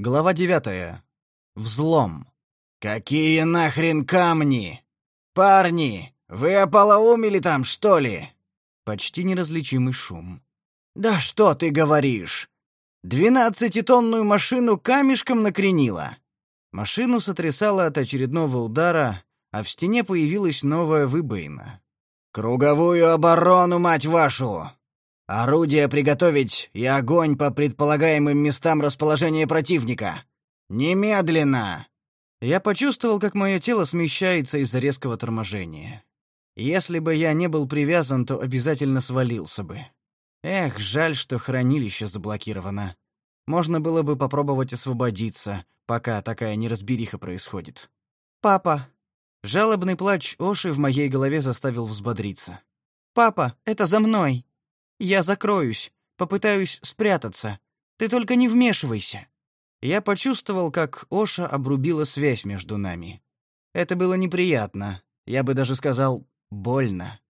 Глава девятая. Взлом. «Какие нахрен камни? Парни, вы ополоумели там, что ли?» Почти неразличимый шум. «Да что ты говоришь? Двенадцатитонную машину камешком накренило?» Машину сотрясало от очередного удара, а в стене появилась новая выбоина. «Круговую оборону, мать вашу! Орудия приготовить и огонь по предполагаемым местам расположения противника! Немедленно!» Я почувствовал, как мое тело смещается из-за резкого торможения. Если бы я не был привязан, то обязательно свалился бы. Эх, жаль, что хранилище заблокировано. Можно было бы попробовать освободиться, пока такая неразбериха происходит. «Папа!» Жалобный плач Оши в моей голове заставил взбодриться. «Папа, это за мной! Я закроюсь, попытаюсь спрятаться. Ты только не вмешивайся!» Я почувствовал, как Оша обрубила связь между нами. Это было неприятно, я бы даже сказал, больно.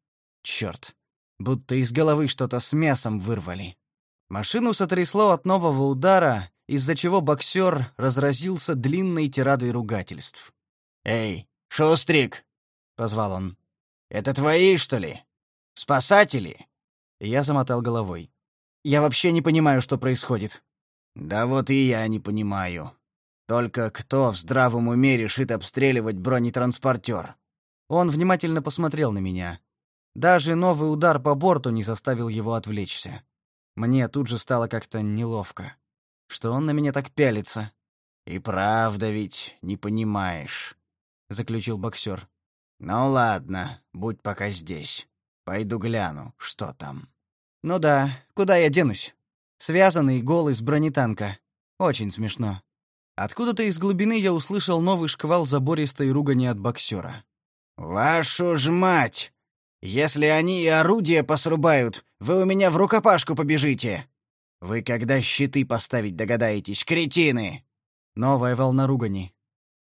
Черт, будто из головы что-то с мясом вырвали. Машину сотрясло от нового удара, из-за чего боксер разразился длинной тирадой ругательств. «Эй, Шустрик!» — позвал он. «Это твои, что ли? Спасатели?» Я замотал головой. «Я вообще не понимаю, что происходит». «Да вот и я не понимаю. Только кто в здравом уме решит обстреливать бронетранспортер?» Он внимательно посмотрел на меня. Даже новый удар по борту не заставил его отвлечься. Мне тут же стало как-то неловко. Что он на меня так пялится? «И правда ведь не понимаешь», — заключил боксер. «Ну ладно, будь пока здесь. Пойду гляну, что там». «Ну да, куда я денусь? Связанный, голый, с бронетанка. Очень смешно». Откуда-то из глубины я услышал новый шквал забористой ругани от боксера. «Вашу ж мать! Если они и орудия посрубают, вы у меня в рукопашку побежите! Вы когда щиты поставить догадаетесь, кретины!» Новая волна ругани.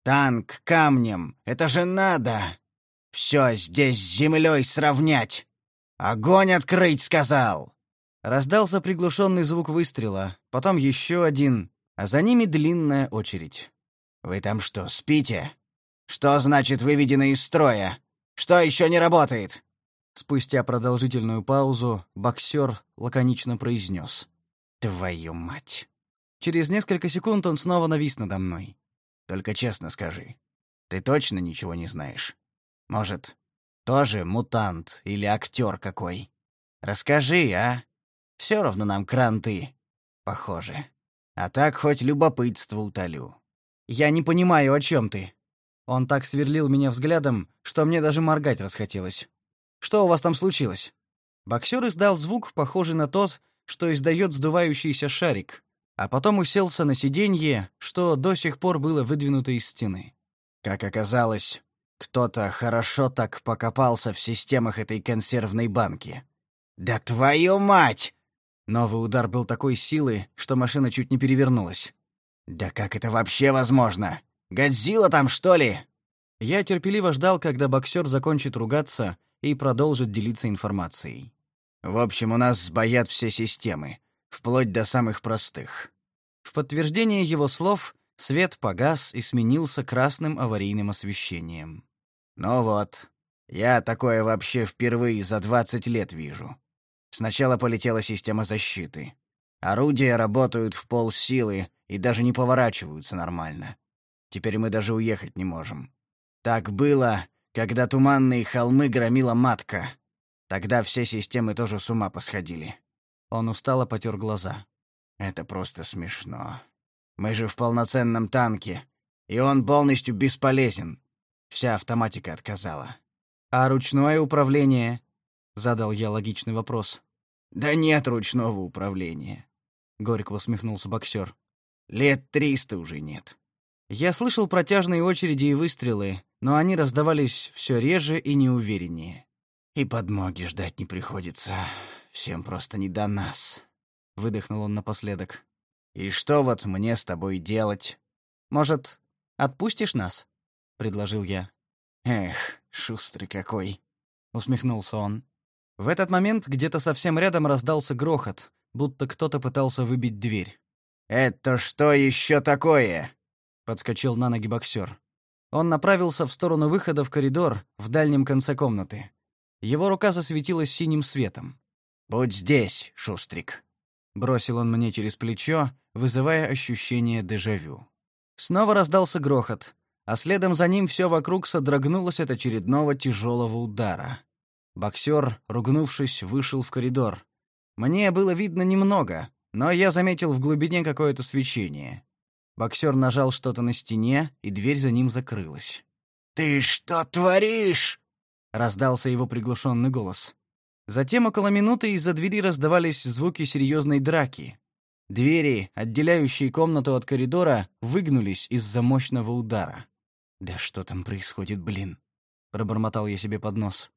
«Танк камнем! Это же надо! Все здесь с землей сравнять! Огонь открыть, сказал!» Раздался приглушенный звук выстрела, потом еще один, а за ними длинная очередь. «Вы там что, спите?» «Что значит выведены из строя? Что еще не работает?» Спустя продолжительную паузу боксер лаконично произнес. «Твою мать!» Через несколько секунд он снова навис надо мной. «Только честно скажи, ты точно ничего не знаешь? Может, тоже мутант или актер какой? Расскажи, а? Все равно нам кранты, похоже. А так хоть любопытство утолю». «Я не понимаю, о чем ты», он так сверлил меня взглядом, что мне даже моргать расхотелось. «Что у вас там случилось?» Боксер издал звук, похожий на тот, что издает сдувающийся шарик, а потом уселся на сиденье, что до сих пор было выдвинуто из стены. Как оказалось, кто-то хорошо так покопался в системах этой консервной банки. «Да твою мать!» Новый удар был такой силы, что машина чуть не перевернулась. «Да как это вообще возможно? Годзилла там, что ли?» Я терпеливо ждал, когда боксер закончит ругаться и продолжит делиться информацией. «В общем, у нас сбоят все системы, вплоть до самых простых». В подтверждение его слов свет погас и сменился красным аварийным освещением. «Ну вот, я такое вообще впервые за 20 лет вижу. Сначала полетела система защиты. Орудия работают в полсилы и даже не поворачиваются нормально. Теперь мы даже уехать не можем. Так было, когда туманные холмы громила матка. Тогда все системы тоже с ума посходили. Он устало потер глаза. Это просто смешно. Мы же в полноценном танке, и он полностью бесполезен. Вся автоматика отказала. А ручное управление? Задал я логичный вопрос. Да нет ручного управления. Горько усмехнулся боксер. Лет триста уже нет. Я слышал протяжные очереди и выстрелы, но они раздавались все реже и неувереннее. «И подмоги ждать не приходится. Всем просто не до нас», — выдохнул он напоследок. «И что вот мне с тобой делать?» «Может, отпустишь нас?» — предложил я. «Эх, шустрый какой!» — усмехнулся он. В этот момент где-то совсем рядом раздался грохот, будто кто-то пытался выбить дверь. «Это что еще такое?» — подскочил на ноги боксер. Он направился в сторону выхода в коридор в дальнем конце комнаты. Его рука засветилась синим светом. «Будь здесь, Шустрик», — бросил он мне через плечо, вызывая ощущение дежавю. Снова раздался грохот, а следом за ним все вокруг содрогнулось от очередного тяжелого удара. Боксер, ругнувшись, вышел в коридор. Мне было видно немного, но я заметил в глубине какое-то свечение. Боксер нажал что-то на стене, и дверь за ним закрылась. «Ты что творишь?» — раздался его приглушенный голос. Затем около минуты из-за двери раздавались звуки серьезной драки. Двери, отделяющие комнату от коридора, выгнулись из-за мощного удара. «Да что там происходит, блин?» — пробормотал я себе под нос.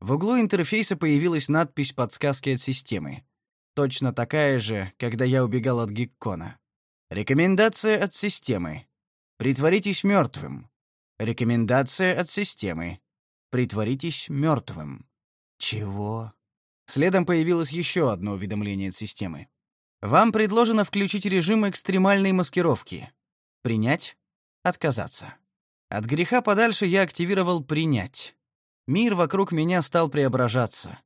В углу интерфейса появилась надпись подсказки от системы. Точно такая же, когда я убегал от Гиккона. Рекомендация от системы. Притворитесь мертвым. Рекомендация от системы. Притворитесь мертвым. Чего? Следом появилось еще одно уведомление от системы. Вам предложено включить режим экстремальной маскировки. Принять? Отказаться. От греха подальше я активировал «принять». Мир вокруг меня стал преображаться.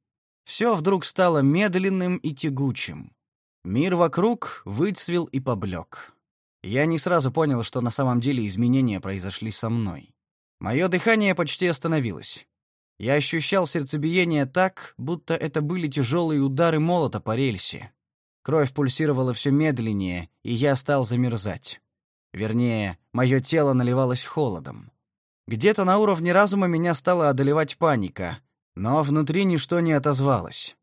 Все вдруг стало медленным и тягучим. Мир вокруг выцвел и поблек. Я не сразу понял, что на самом деле изменения произошли со мной. Мое дыхание почти остановилось. Я ощущал сердцебиение так, будто это были тяжелые удары молота по рельсе. Кровь пульсировала все медленнее, и я стал замерзать. Вернее, мое тело наливалось холодом. Где-то на уровне разума меня стала одолевать паника, но внутри ничто не отозвалось.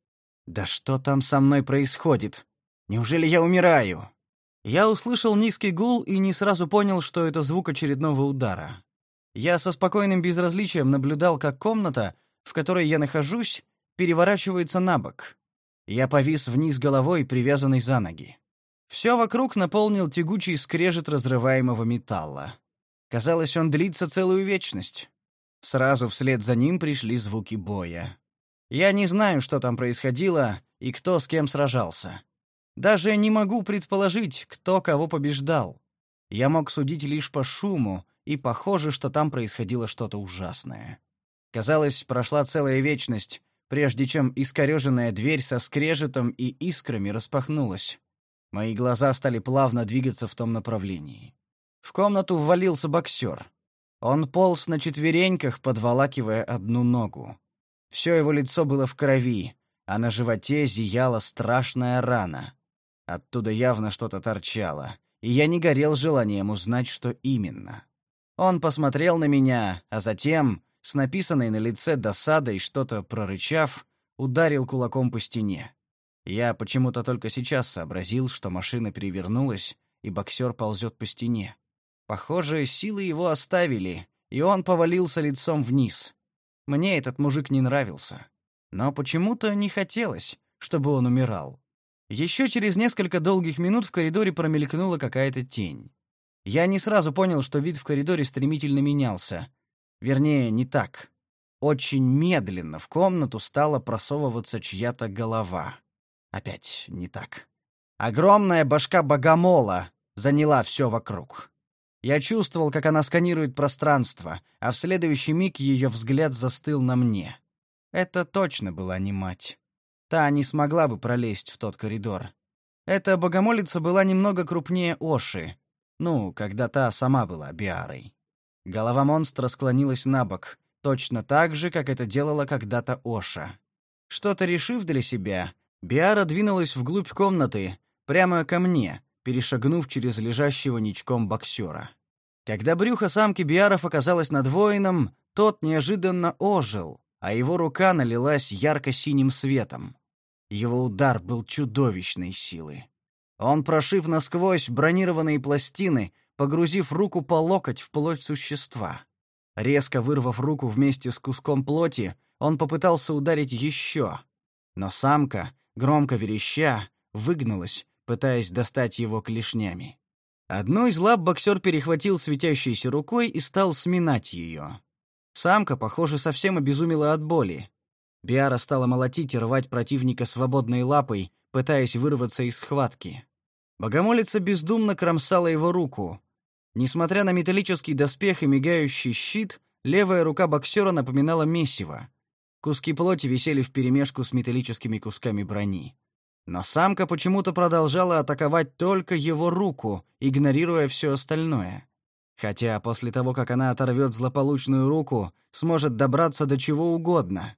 Да что там со мной происходит? Неужели я умираю? Я услышал низкий гул и не сразу понял, что это звук очередного удара. Я со спокойным безразличием наблюдал, как комната, в которой я нахожусь, переворачивается на бок. Я повис вниз головой, привязанный за ноги. Все вокруг наполнил тягучий скрежет разрываемого металла. Казалось, он длится целую вечность. Сразу вслед за ним пришли звуки боя. Я не знаю, что там происходило и кто с кем сражался. Даже не могу предположить, кто кого побеждал. Я мог судить лишь по шуму, и похоже, что там происходило что-то ужасное. Казалось, прошла целая вечность, прежде чем искореженная дверь со скрежетом и искрами распахнулась. Мои глаза стали плавно двигаться в том направлении. В комнату ввалился боксер. Он полз на четвереньках, подволакивая одну ногу. Все его лицо было в крови, а на животе зияла страшная рана. Оттуда явно что-то торчало, и я не горел желанием узнать, что именно. Он посмотрел на меня, а затем, с написанной на лице досадой что-то прорычав, ударил кулаком по стене. Я почему-то только сейчас сообразил, что машина перевернулась, и боксер ползет по стене. Похоже, силы его оставили, и он повалился лицом вниз. Мне этот мужик не нравился. Но почему-то не хотелось, чтобы он умирал. Еще через несколько долгих минут в коридоре промелькнула какая-то тень. Я не сразу понял, что вид в коридоре стремительно менялся. Вернее, не так. Очень медленно в комнату стала просовываться чья-то голова. Опять не так. Огромная башка богомола заняла все вокруг. Я чувствовал, как она сканирует пространство, а в следующий миг ее взгляд застыл на мне. Это точно была не мать. Та не смогла бы пролезть в тот коридор. Эта богомолица была немного крупнее Оши. Ну, когда та сама была Биарой. Голова монстра склонилась на бок, точно так же, как это делала когда-то Оша. Что-то решив для себя, Биара двинулась вглубь комнаты, прямо ко мне, перешагнув через лежащего ничком боксера. Когда брюхо самки Биаров оказалось над воином, тот неожиданно ожил, а его рука налилась ярко-синим светом. Его удар был чудовищной силы. Он прошиб насквозь бронированные пластины, погрузив руку по локоть в плоть существа. Резко вырвав руку вместе с куском плоти, он попытался ударить еще. Но самка, громко вереща, выгнулась, пытаясь достать его клешнями. Одну из лап боксер перехватил светящейся рукой и стал сминать ее. Самка, похоже, совсем обезумела от боли. Биара стала молотить и рвать противника свободной лапой, пытаясь вырваться из схватки. Богомолица бездумно кромсала его руку. Несмотря на металлический доспех и мигающий щит, левая рука боксера напоминала месиво. Куски плоти висели вперемешку с металлическими кусками брони. Но самка почему-то продолжала атаковать только его руку, игнорируя все остальное. Хотя после того, как она оторвет злополучную руку, сможет добраться до чего угодно.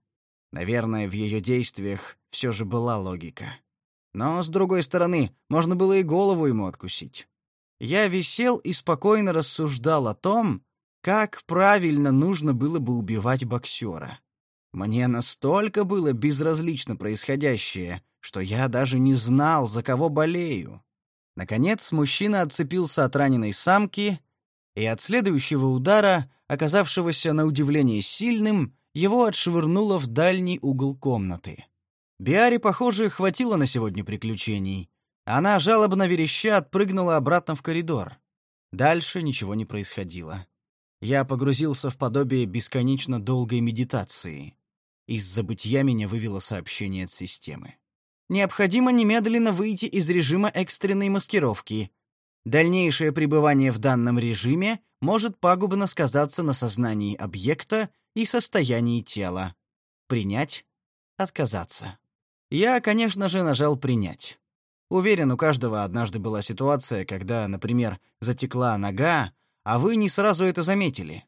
Наверное, в ее действиях все же была логика. Но, с другой стороны, можно было и голову ему откусить. Я висел и спокойно рассуждал о том, как правильно нужно было бы убивать боксера. Мне настолько было безразлично происходящее, что я даже не знал, за кого болею. Наконец, мужчина отцепился от раненой самки, и от следующего удара, оказавшегося на удивление сильным, его отшвырнуло в дальний угол комнаты. Биаре, похоже, хватило на сегодня приключений. Она жалобно вереща отпрыгнула обратно в коридор. Дальше ничего не происходило. Я погрузился в подобие бесконечно долгой медитации. Из забытья меня вывело сообщение от системы. Необходимо немедленно выйти из режима экстренной маскировки. Дальнейшее пребывание в данном режиме может пагубно сказаться на сознании объекта и состоянии тела. Принять, отказаться. Я, конечно же, нажал принять. Уверен, у каждого однажды была ситуация, когда, например, затекла нога, а вы не сразу это заметили.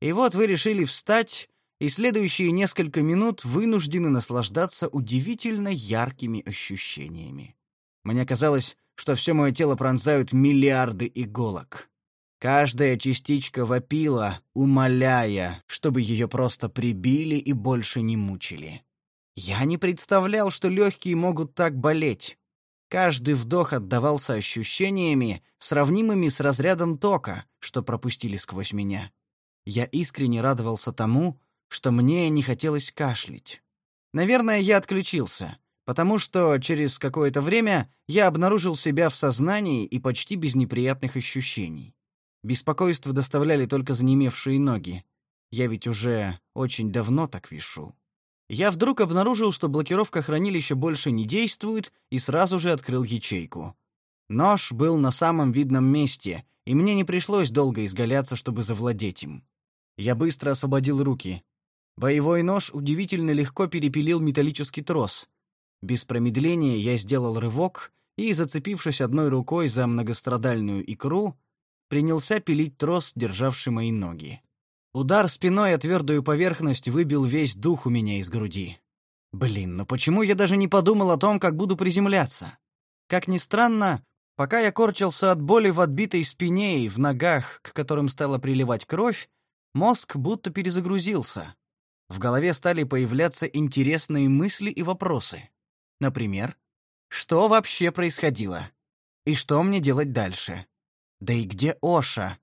И вот вы решили встать, и следующие несколько минут вынуждены наслаждаться удивительно яркими ощущениями. Мне казалось, что все мое тело пронзают миллиарды иголок. Каждая частичка вопила, умоляя, чтобы ее просто прибили и больше не мучили. Я не представлял, что легкие могут так болеть. Каждый вдох отдавался ощущениями, сравнимыми с разрядом тока, что пропустили сквозь меня. Я искренне радовался тому, что мне не хотелось кашлять. Наверное, я отключился, потому что через какое-то время я обнаружил себя в сознании и почти без неприятных ощущений. Беспокойство доставляли только занемевшие ноги. Я ведь уже очень давно так вишу я вдруг обнаружил, что блокировка хранилища больше не действует, и сразу же открыл ячейку. Нож был на самом видном месте, и мне не пришлось долго изгаляться, чтобы завладеть им. Я быстро освободил руки. Боевой нож удивительно легко перепилил металлический трос. Без промедления я сделал рывок и, зацепившись одной рукой за многострадальную икру, принялся пилить трос, державший мои ноги. Удар спиной о твердую поверхность выбил весь дух у меня из груди. Блин, ну почему я даже не подумал о том, как буду приземляться? Как ни странно, пока я корчился от боли в отбитой спине и в ногах, к которым стала приливать кровь, мозг будто перезагрузился. В голове стали появляться интересные мысли и вопросы. Например, что вообще происходило? И что мне делать дальше? Да и где Оша?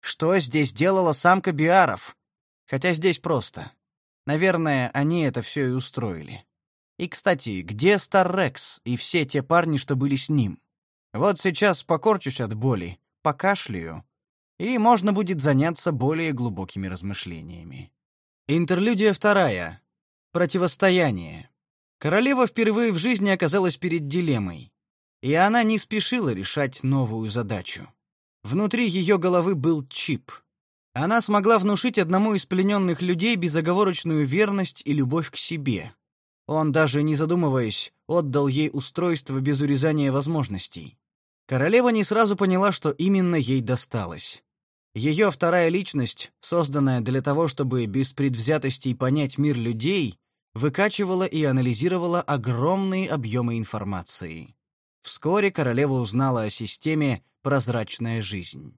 Что здесь делала самка биаров? Хотя здесь просто. Наверное, они это все и устроили. И, кстати, где Старрекс и все те парни, что были с ним? Вот сейчас покорчусь от боли, покашляю, и можно будет заняться более глубокими размышлениями. Интерлюдия вторая. Противостояние. Королева впервые в жизни оказалась перед дилеммой, и она не спешила решать новую задачу. Внутри ее головы был чип. Она смогла внушить одному из плененных людей безоговорочную верность и любовь к себе. Он, даже не задумываясь, отдал ей устройство без урезания возможностей. Королева не сразу поняла, что именно ей досталось. Ее вторая личность, созданная для того, чтобы без предвзятостей понять мир людей, выкачивала и анализировала огромные объемы информации. Вскоре королева узнала о системе прозрачная жизнь.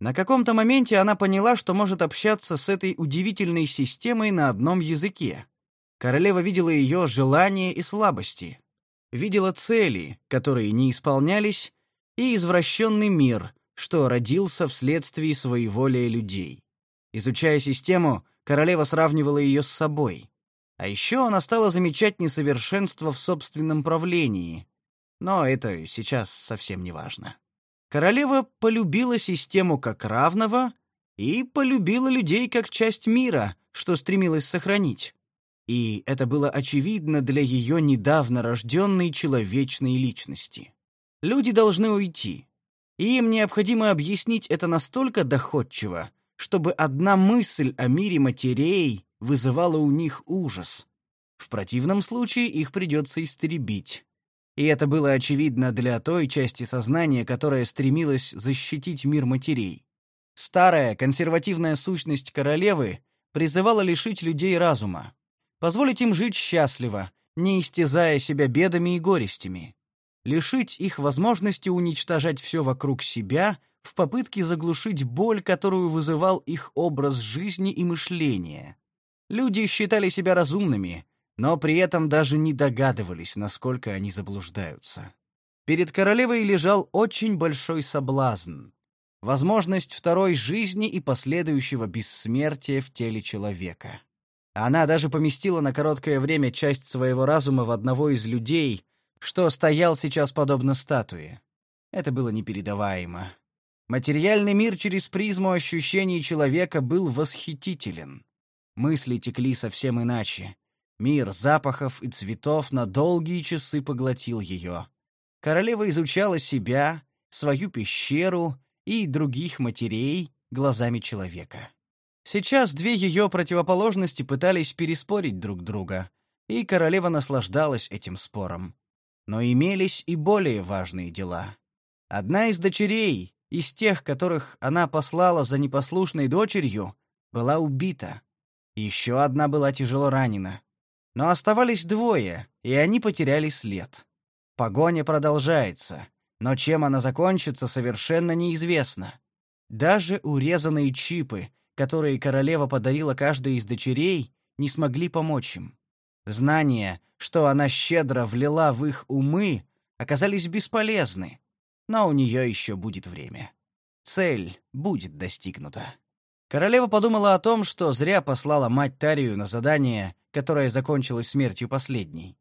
На каком-то моменте она поняла, что может общаться с этой удивительной системой на одном языке. Королева видела ее желания и слабости, видела цели, которые не исполнялись, и извращенный мир, что родился вследствие своеволия людей. Изучая систему, королева сравнивала ее с собой. А еще она стала замечать несовершенство в собственном правлении. Но это сейчас совсем не важно. Королева полюбила систему как равного и полюбила людей как часть мира, что стремилась сохранить. И это было очевидно для ее недавно рожденной человечной личности. Люди должны уйти. И им необходимо объяснить это настолько доходчиво, чтобы одна мысль о мире матерей вызывала у них ужас. В противном случае их придется истребить. И это было очевидно для той части сознания, которая стремилась защитить мир матерей. Старая консервативная сущность королевы призывала лишить людей разума, позволить им жить счастливо, не истязая себя бедами и горестями, лишить их возможности уничтожать все вокруг себя в попытке заглушить боль, которую вызывал их образ жизни и мышления. Люди считали себя разумными, но при этом даже не догадывались, насколько они заблуждаются. Перед королевой лежал очень большой соблазн — возможность второй жизни и последующего бессмертия в теле человека. Она даже поместила на короткое время часть своего разума в одного из людей, что стоял сейчас подобно статуе. Это было непередаваемо. Материальный мир через призму ощущений человека был восхитителен. Мысли текли совсем иначе. Мир запахов и цветов на долгие часы поглотил ее. Королева изучала себя, свою пещеру и других матерей глазами человека. Сейчас две ее противоположности пытались переспорить друг друга, и королева наслаждалась этим спором. Но имелись и более важные дела. Одна из дочерей, из тех, которых она послала за непослушной дочерью, была убита. Еще одна была тяжело ранена. Но оставались двое, и они потеряли след. Погоня продолжается, но чем она закончится, совершенно неизвестно. Даже урезанные чипы, которые королева подарила каждой из дочерей, не смогли помочь им. Знания, что она щедро влила в их умы, оказались бесполезны, но у нее еще будет время. Цель будет достигнута. Королева подумала о том, что зря послала мать Тарию на задание, которое закончилось смертью последней.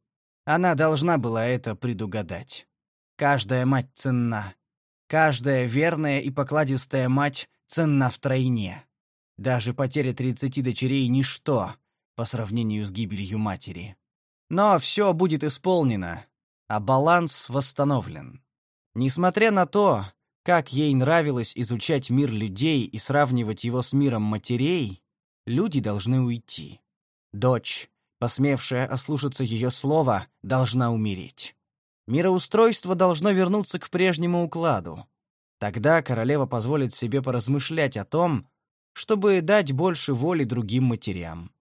Она должна была это предугадать. Каждая мать ценна. Каждая верная и покладистая мать ценна втройне. Даже потеря тридцати дочерей — ничто по сравнению с гибелью матери. Но все будет исполнено, а баланс восстановлен. Несмотря на то, как ей нравилось изучать мир людей и сравнивать его с миром матерей, люди должны уйти. Дочь, посмевшая ослушаться ее слова, должна умереть. Мироустройство должно вернуться к прежнему укладу. Тогда королева позволит себе поразмышлять о том, чтобы дать больше воли другим матерям.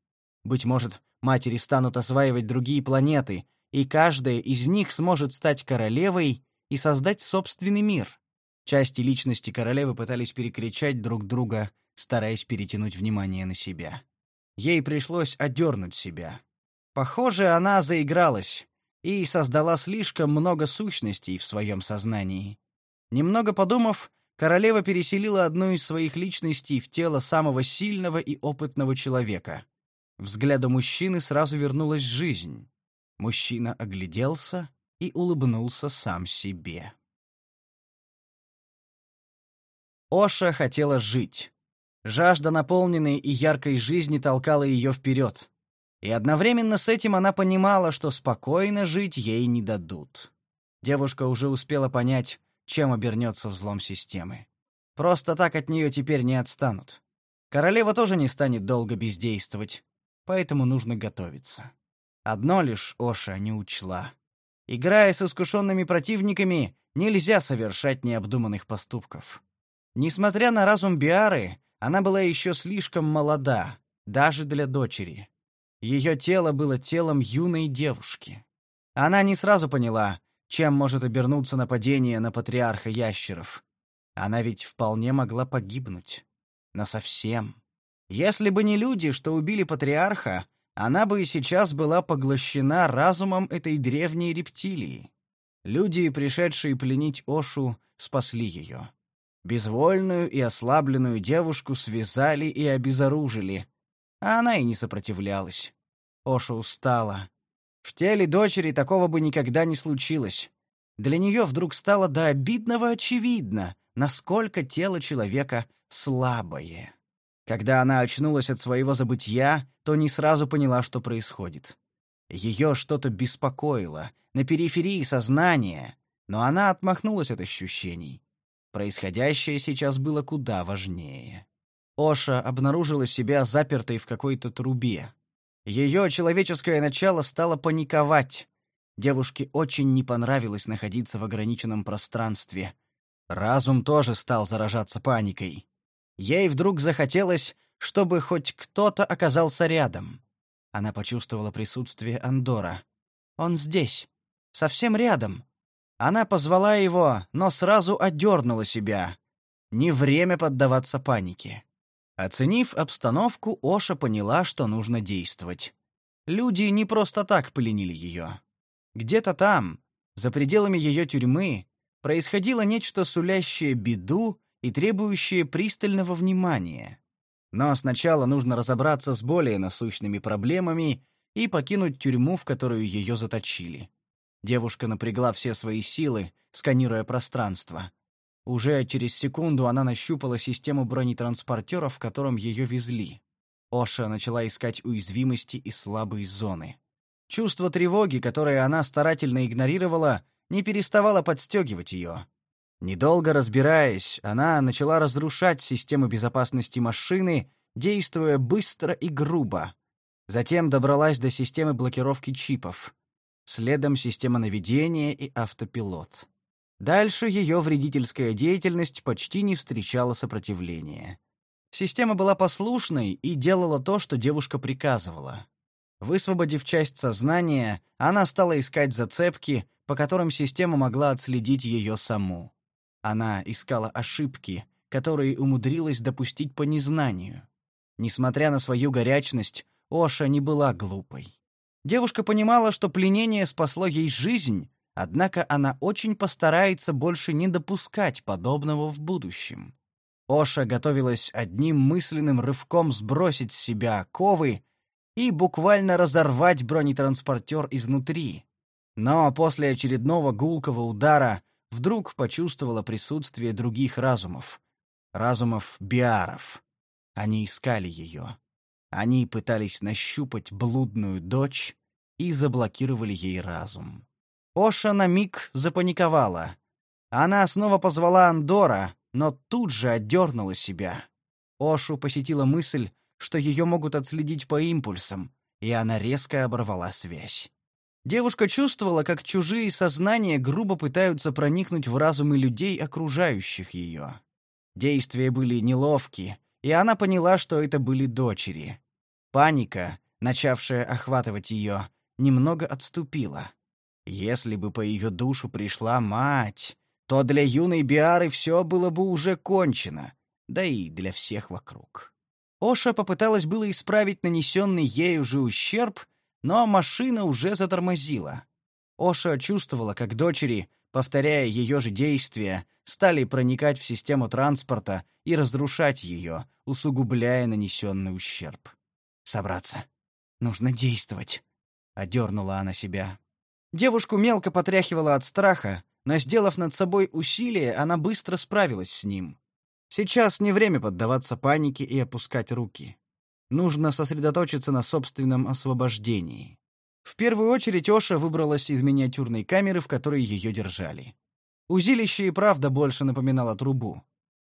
Быть может, матери станут осваивать другие планеты, и каждая из них сможет стать королевой и создать собственный мир. Части личности королевы пытались перекричать друг друга, стараясь перетянуть внимание на себя. Ей пришлось одернуть себя. Похоже, она заигралась и создала слишком много сущностей в своем сознании. Немного подумав, королева переселила одну из своих личностей в тело самого сильного и опытного человека. Взгляду мужчины сразу вернулась жизнь. Мужчина огляделся и улыбнулся сам себе. Оша хотела жить. Жажда наполненной и яркой жизни толкала ее вперед. И одновременно с этим она понимала, что спокойно жить ей не дадут. Девушка уже успела понять, чем обернется взлом системы. Просто так от нее теперь не отстанут. Королева тоже не станет долго бездействовать, поэтому нужно готовиться. Одно лишь Оша не учла. Играя с искушенными противниками, нельзя совершать необдуманных поступков. Несмотря на разум Биары, она была еще слишком молода, даже для дочери. Ее тело было телом юной девушки. Она не сразу поняла, чем может обернуться нападение на патриарха ящеров. Она ведь вполне могла погибнуть. Насовсем. Если бы не люди, что убили патриарха, она бы и сейчас была поглощена разумом этой древней рептилии. Люди, пришедшие пленить Ошу, спасли ее. Безвольную и ослабленную девушку связали и обезоружили, а она и не сопротивлялась. Оша устала. В теле дочери такого бы никогда не случилось. Для нее вдруг стало до обидного очевидно, насколько тело человека слабое. Когда она очнулась от своего забытья, то не сразу поняла, что происходит. Ее что-то беспокоило, на периферии сознания, Но она отмахнулась от ощущений. Происходящее сейчас было куда важнее. Оша обнаружила себя запертой в какой-то трубе. Ее человеческое начало стало паниковать. Девушке очень не понравилось находиться в ограниченном пространстве. Разум тоже стал заражаться паникой. Ей вдруг захотелось, чтобы хоть кто-то оказался рядом. Она почувствовала присутствие Андора. Он здесь, совсем рядом. Она позвала его, но сразу одернула себя. Не время поддаваться панике. Оценив обстановку, Оша поняла, что нужно действовать. Люди не просто так пленили ее. Где-то там, за пределами ее тюрьмы, происходило нечто сулящее беду и требующее пристального внимания. Но сначала нужно разобраться с более насущными проблемами и покинуть тюрьму, в которую ее заточили. Девушка напрягла все свои силы, сканируя пространство. Уже через секунду она нащупала систему бронетранспортера, в котором ее везли. Оша начала искать уязвимости и слабые зоны. Чувство тревоги, которое она старательно игнорировала, не переставало подстегивать ее. Недолго разбираясь, она начала разрушать систему безопасности машины, действуя быстро и грубо. Затем добралась до системы блокировки чипов. Следом система наведения и автопилот. Дальше ее вредительская деятельность почти не встречала сопротивления. Система была послушной и делала то, что девушка приказывала. Высвободив часть сознания, она стала искать зацепки, по которым система могла отследить ее саму. Она искала ошибки, которые умудрилась допустить по незнанию. Несмотря на свою горячность, Оша не была глупой. Девушка понимала, что пленение спасло ей жизнь, Однако она очень постарается больше не допускать подобного в будущем. Оша готовилась одним мысленным рывком сбросить с себя оковы и буквально разорвать бронетранспортер изнутри. Но после очередного гулкого удара вдруг почувствовала присутствие других разумов. Разумов биаров. Они искали ее. Они пытались нащупать блудную дочь и заблокировали ей разум. Оша на миг запаниковала. Она снова позвала Андора, но тут же отдернула себя. Ошу посетила мысль, что ее могут отследить по импульсам, и она резко оборвала связь. Девушка чувствовала, как чужие сознания грубо пытаются проникнуть в разумы людей, окружающих ее. Действия были неловки, и она поняла, что это были дочери. Паника, начавшая охватывать ее, немного отступила. Если бы по ее душу пришла мать, то для юной Биары все было бы уже кончено, да и для всех вокруг. Оша попыталась было исправить нанесенный ею же ущерб, но машина уже затормозила. Оша чувствовала, как дочери, повторяя ее же действия, стали проникать в систему транспорта и разрушать ее, усугубляя нанесенный ущерб. «Собраться. Нужно действовать», — одернула она себя. Девушку мелко потряхивало от страха, но, сделав над собой усилие, она быстро справилась с ним. Сейчас не время поддаваться панике и опускать руки. Нужно сосредоточиться на собственном освобождении. В первую очередь Оша выбралась из миниатюрной камеры, в которой ее держали. Узилище и правда больше напоминало трубу.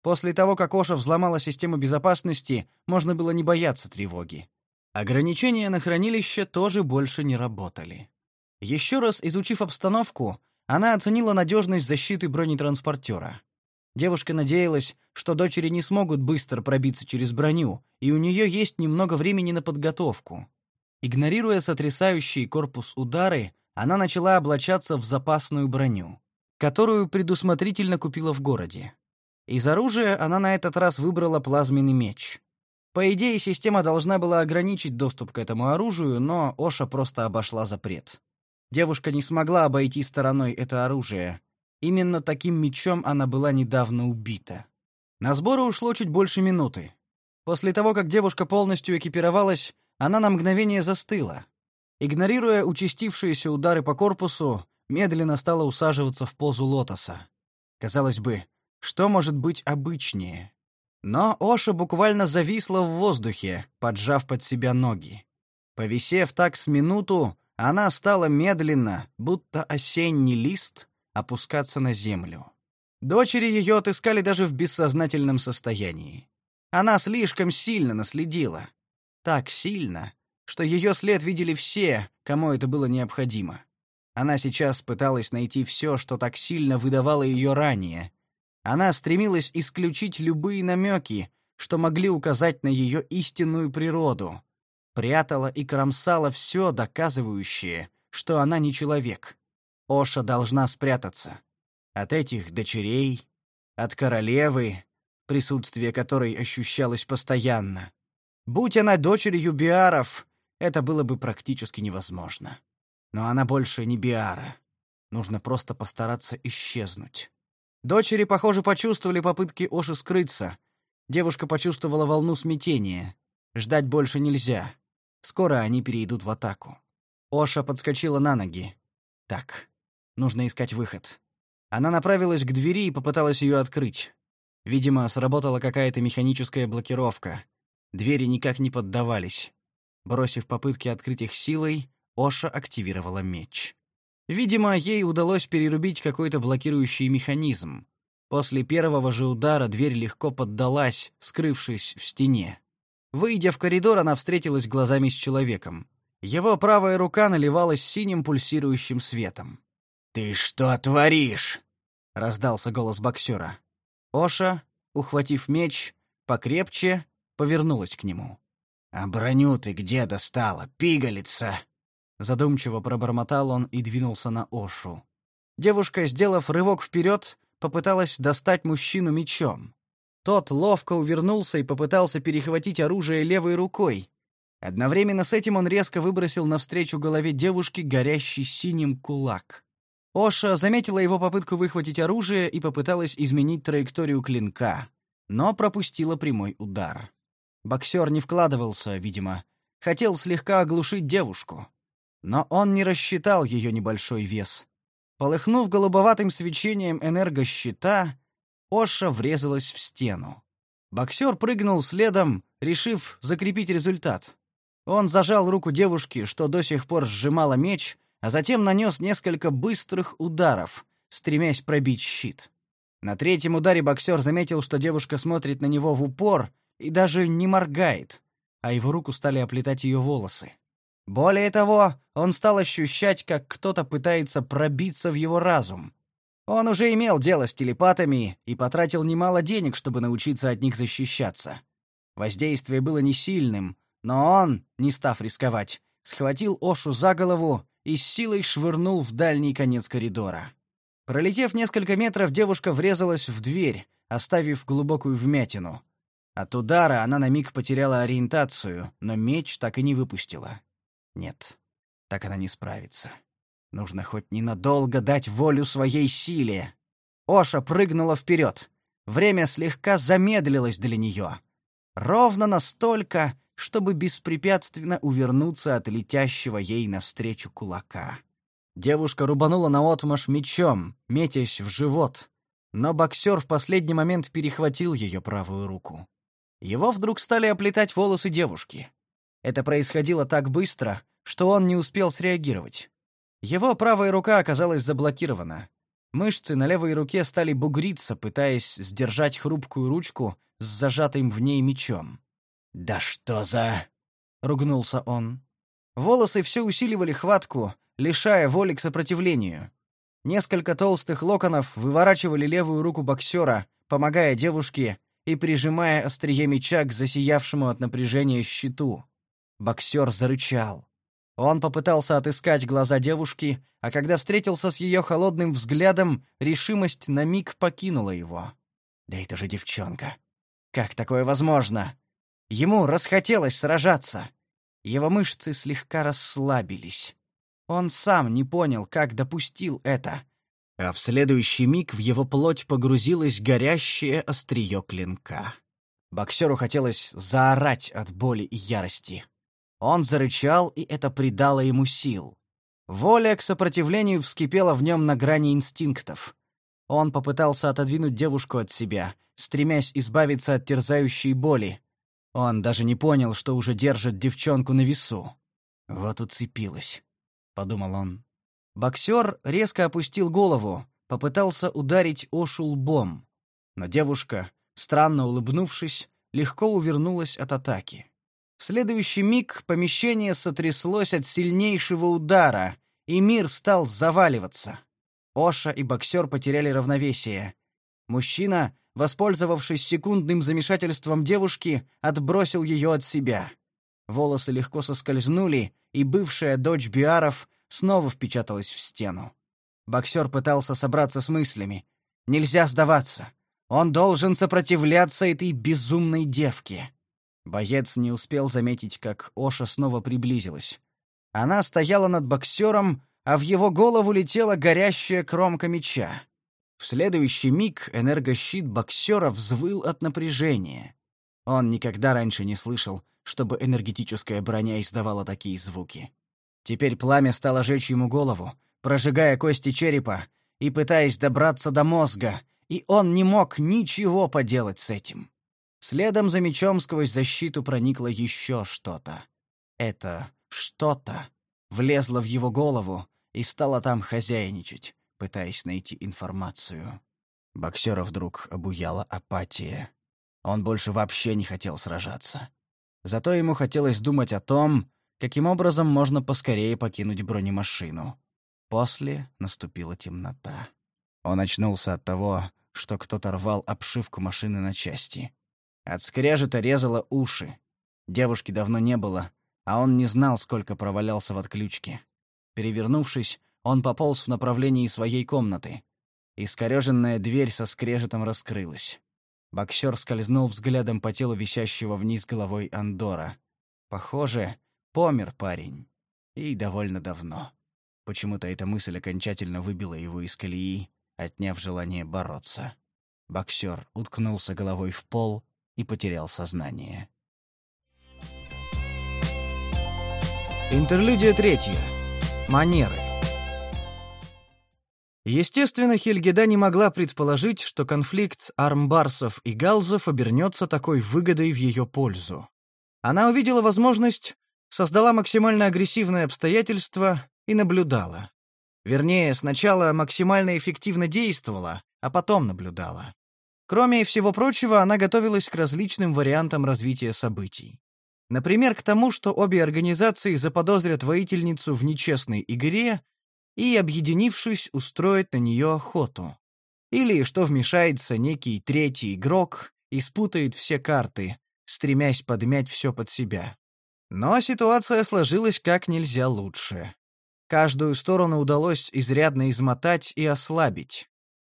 После того, как Оша взломала систему безопасности, можно было не бояться тревоги. Ограничения на хранилище тоже больше не работали. Еще раз изучив обстановку, она оценила надежность защиты бронетранспортера. Девушка надеялась, что дочери не смогут быстро пробиться через броню, и у нее есть немного времени на подготовку. Игнорируя сотрясающий корпус удары, она начала облачаться в запасную броню, которую предусмотрительно купила в городе. Из оружия она на этот раз выбрала плазменный меч. По идее, система должна была ограничить доступ к этому оружию, но Оша просто обошла запрет. Девушка не смогла обойти стороной это оружие. Именно таким мечом она была недавно убита. На сборы ушло чуть больше минуты. После того, как девушка полностью экипировалась, она на мгновение застыла. Игнорируя участившиеся удары по корпусу, медленно стала усаживаться в позу лотоса. Казалось бы, что может быть обычнее? Но Оша буквально зависла в воздухе, поджав под себя ноги. Повисев так с минуту, она стала медленно, будто осенний лист, опускаться на землю. Дочери ее отыскали даже в бессознательном состоянии. Она слишком сильно наследила. Так сильно, что ее след видели все, кому это было необходимо. Она сейчас пыталась найти все, что так сильно выдавало ее ранее. Она стремилась исключить любые намеки, что могли указать на ее истинную природу. Прятала и кромсала все, доказывающее, что она не человек. Оша должна спрятаться. От этих дочерей, от королевы, присутствие которой ощущалось постоянно. Будь она дочерью Биаров, это было бы практически невозможно. Но она больше не Биара. Нужно просто постараться исчезнуть. Дочери, похоже, почувствовали попытки Оши скрыться. Девушка почувствовала волну смятения. Ждать больше нельзя. Скоро они перейдут в атаку. Оша подскочила на ноги. Так, нужно искать выход. Она направилась к двери и попыталась ее открыть. Видимо, сработала какая-то механическая блокировка. Двери никак не поддавались. Бросив попытки открыть их силой, Оша активировала меч. Видимо, ей удалось перерубить какой-то блокирующий механизм. После первого же удара дверь легко поддалась, скрывшись в стене. Выйдя в коридор, она встретилась глазами с человеком. Его правая рука наливалась синим пульсирующим светом. «Ты что творишь?» — раздался голос боксера. Оша, ухватив меч, покрепче, повернулась к нему. «А броню ты где достала, пигалица?» Задумчиво пробормотал он и двинулся на Ошу. Девушка, сделав рывок вперед, попыталась достать мужчину мечом. Тот ловко увернулся и попытался перехватить оружие левой рукой. Одновременно с этим он резко выбросил навстречу голове девушки горящий синим кулак. Оша заметила его попытку выхватить оружие и попыталась изменить траекторию клинка, но пропустила прямой удар. Боксер не вкладывался, видимо. Хотел слегка оглушить девушку. Но он не рассчитал ее небольшой вес. Полыхнув голубоватым свечением энергощита, Оша врезалась в стену. Боксер прыгнул следом, решив закрепить результат. Он зажал руку девушки, что до сих пор сжимала меч, а затем нанес несколько быстрых ударов, стремясь пробить щит. На третьем ударе боксер заметил, что девушка смотрит на него в упор и даже не моргает, а его руку стали оплетать ее волосы. Более того, он стал ощущать, как кто-то пытается пробиться в его разум. Он уже имел дело с телепатами и потратил немало денег, чтобы научиться от них защищаться. Воздействие было не сильным, но он, не став рисковать, схватил Ошу за голову и с силой швырнул в дальний конец коридора. Пролетев несколько метров, девушка врезалась в дверь, оставив глубокую вмятину. От удара она на миг потеряла ориентацию, но меч так и не выпустила. Нет, так она не справится. Нужно хоть ненадолго дать волю своей силе. Оша прыгнула вперед. Время слегка замедлилось для нее. Ровно настолько, чтобы беспрепятственно увернуться от летящего ей навстречу кулака. Девушка рубанула наотмашь мечом, метясь в живот, но боксер в последний момент перехватил ее правую руку. Его вдруг стали оплетать волосы девушки. Это происходило так быстро, что он не успел среагировать. Его правая рука оказалась заблокирована. Мышцы на левой руке стали бугриться, пытаясь сдержать хрупкую ручку с зажатым в ней мечом. «Да что за...» — ругнулся он. Волосы все усиливали хватку, лишая воли к сопротивлению. Несколько толстых локонов выворачивали левую руку боксера, помогая девушке и прижимая острие меча к засиявшему от напряжения щиту. Боксер зарычал. Он попытался отыскать глаза девушки, а когда встретился с ее холодным взглядом, решимость на миг покинула его. Да это же девчонка. Как такое возможно? Ему расхотелось сражаться. Его мышцы слегка расслабились. Он сам не понял, как допустил это — а в следующий миг в его плоть погрузилось горящее острие клинка. Боксеру хотелось заорать от боли и ярости. Он зарычал, и это придало ему сил. Воля к сопротивлению вскипела в нем на грани инстинктов. Он попытался отодвинуть девушку от себя, стремясь избавиться от терзающей боли. Он даже не понял, что уже держит девчонку на весу. «Вот уцепилась», — подумал он. Боксер резко опустил голову, попытался ударить Ошу лбом, но девушка, странно улыбнувшись, легко увернулась от атаки. В следующий миг помещение сотряслось от сильнейшего удара, и мир стал заваливаться. Оша и боксер потеряли равновесие. Мужчина, воспользовавшись секундным замешательством девушки, отбросил ее от себя. Волосы легко соскользнули, и бывшая дочь Биаров снова впечаталась в стену. Боксер пытался собраться с мыслями. Нельзя сдаваться. Он должен сопротивляться этой безумной девке. Боец не успел заметить, как Оша снова приблизилась. Она стояла над боксером, а в его голову летела горящая кромка меча. В следующий миг энергощит боксера взвыл от напряжения. Он никогда раньше не слышал, чтобы энергетическая броня издавала такие звуки. Теперь пламя стало жечь ему голову, прожигая кости черепа и пытаясь добраться до мозга, и он не мог ничего поделать с этим. Следом за мечом сквозь защиту проникло еще что-то. Это что-то влезло в его голову и стало там хозяйничать, пытаясь найти информацию. Боксера вдруг обуяла апатия. Он больше вообще не хотел сражаться. Зато ему хотелось думать о том, каким образом можно поскорее покинуть бронемашину. После наступила темнота. Он очнулся от того, что кто-то рвал обшивку машины на части. От скрежета резало уши. Девушки давно не было, а он не знал, сколько провалялся в отключке. Перевернувшись, он пополз в направлении своей комнаты. Искореженная дверь со скрежетом раскрылась. Боксер скользнул взглядом по телу висящего вниз головой Андора. Похоже, помер парень. И довольно давно. Почему-то эта мысль окончательно выбила его из колеи, отняв желание бороться. Боксер уткнулся головой в пол и потерял сознание. Интерлюдия третья. Манеры. Естественно, Хельгеда не могла предположить, что конфликт армбарсов и галзов обернется такой выгодой в ее пользу. Она увидела возможность, создала максимально агрессивное обстоятельство и наблюдала. Вернее, сначала максимально эффективно действовала, а потом наблюдала. Кроме всего прочего, она готовилась к различным вариантам развития событий. Например, к тому, что обе организации заподозрят воительницу в нечестной игре и, объединившись, устроят на нее охоту. Или что вмешается некий третий игрок и спутает все карты, стремясь подмять все под себя. Но ситуация сложилась как нельзя лучше. Каждую сторону удалось изрядно измотать и ослабить.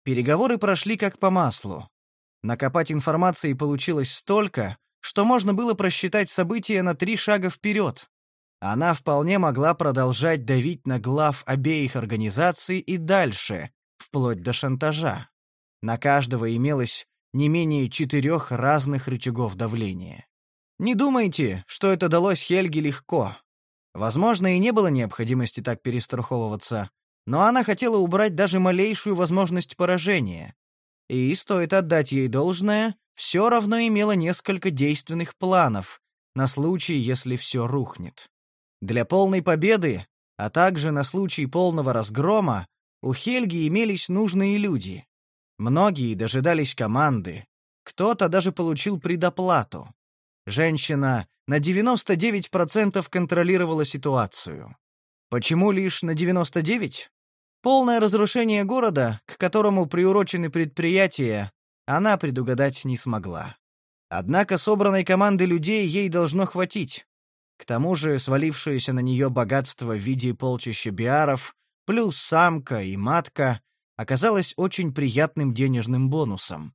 Переговоры прошли как по маслу. Накопать информации получилось столько, что можно было просчитать события на три шага вперед. Она вполне могла продолжать давить на глав обеих организаций и дальше, вплоть до шантажа. На каждого имелось не менее четырех разных рычагов давления. Не думайте, что это далось Хельге легко. Возможно, и не было необходимости так перестраховываться, но она хотела убрать даже малейшую возможность поражения. И, стоит отдать ей должное, все равно имела несколько действенных планов на случай, если все рухнет. Для полной победы, а также на случай полного разгрома, у Хельги имелись нужные люди. Многие дожидались команды, кто-то даже получил предоплату. Женщина на 99% контролировала ситуацию. Почему лишь на 99? Полное разрушение города, к которому приурочены предприятия, она предугадать не смогла. Однако собранной команды людей ей должно хватить. К тому же свалившееся на нее богатство в виде полчища биаров, плюс самка и матка, оказалось очень приятным денежным бонусом.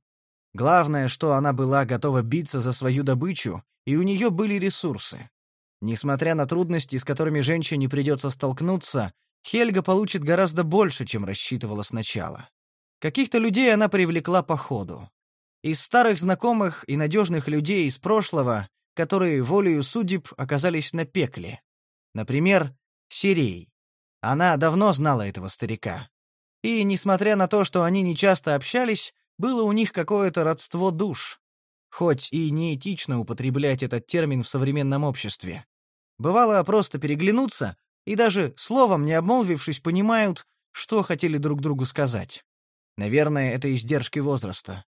Главное, что она была готова биться за свою добычу и у нее были ресурсы. Несмотря на трудности, с которыми женщине придется столкнуться, Хельга получит гораздо больше, чем рассчитывала сначала. Каких-то людей она привлекла по ходу. Из старых знакомых и надежных людей из прошлого, которые волею судеб оказались на пекле. Например, Сирей. Она давно знала этого старика. И, несмотря на то, что они нечасто общались, было у них какое-то родство душ хоть и неэтично употреблять этот термин в современном обществе. Бывало просто переглянуться, и даже словом не обмолвившись, понимают, что хотели друг другу сказать. Наверное, это издержки возраста.